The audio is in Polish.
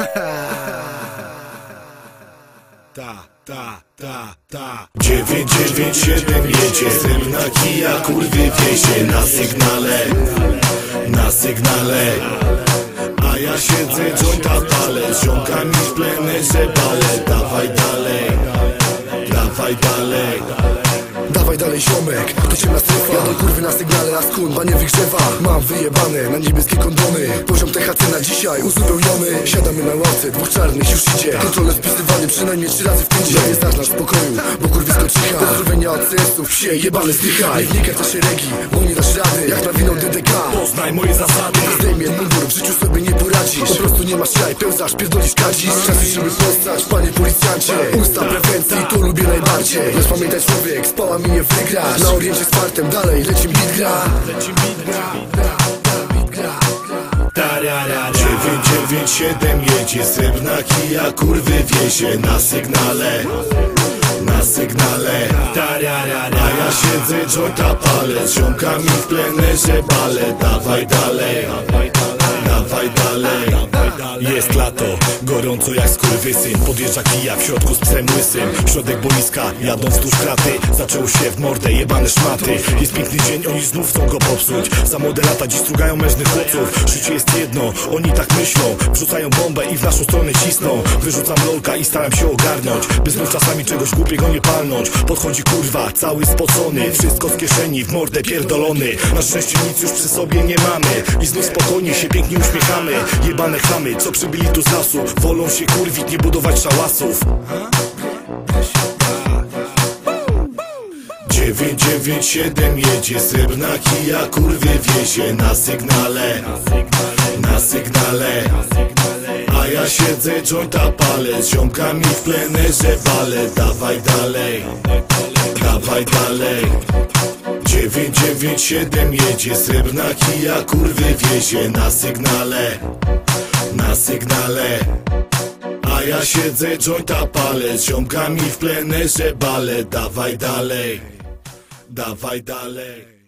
Ta, ta, ta, ta. 997 jedzie Zem na kija, kurwy wiezie. Na sygnale, na sygnale. A ja siedzę, jointa palę. Z ziomkami w plenerze balę Dawaj dalej. Ciemna strefa Jadą kurwy na sygnale, a skun nie wygrzewa Mam wyjebane na niebieskie kondony Poziom THC na dzisiaj uzupełniony. Siadamy na ławce, dwóch czarnych już idzie. Kontrolę wpisywany przynajmniej trzy razy w tydzień Nie znasz nas w pokoju, bo kurwisko cicha Pozdrowienia od CS-ów, wsie, jebany zdycha. Nie wnikaj w te szeregi, bo nie dasz rady. Jak nawinął DDK Poznaj moje zasady. Zdejmie mundur, w życiu sobie nie poradzisz. Po prostu nie masz jaj, pełzasz, pierdolisz kadzisz. Czasy, żeby postać, panie policjancie. Usta prewencji, to lubię najbardziej. Lecz pamiętaj człowiek, spała mi nie wygrasz. Na oriencie z fartem, dalej, lecim beat gra. Beat gra Tarara 997 jedzie Srebrna kija, kurwy wiezie Na sygnale. Na sygnale. A ja siedzę, jointa palę Z ziomkami w plenerze balę. Dawaj dalej. Dawaj dalej Jest lato, gorąco jak skurwysyn. Podjeżdża kija w środku z psem łysym Środek boiska, jadą wzdłuż kraty Zaczęło się w mordę, jebane szmaty. Jest piękny dzień, oni znów chcą go popsuć. Za młode lata dziś strugają mężnych chłopców. Życie jest jedno, oni tak myślą. Wrzucają bombę i w naszą stronę cisną. Wyrzucam lolka i staram się ogarnąć. By znów czasami czegoś głupiego nie palnąć. Podchodzi kurwa, cały spocony. Wszystko z kieszeni, w mordę pierdolony. Na szczęście nic już przy sobie nie mamy. I znów spokojnie się pięknie uśmiechamy. Jebane chamy, co przybyli tu z lasu? Wolą się kurwić, nie budować szałasów. 997 jedzie Srebrna kija, kurwy wiezie Na sygnale, na sygnale. A ja siedzę, jointa palę Z ziomkami w plenerze balę Dawaj dalej, dawaj dalej. 997 jedzie Srebrna kija, kurwy wiezie Na sygnale, na sygnale. A ja siedzę, jointa palę Z ziomkami w plenerze balę Dawaj dalej, dawaj dalej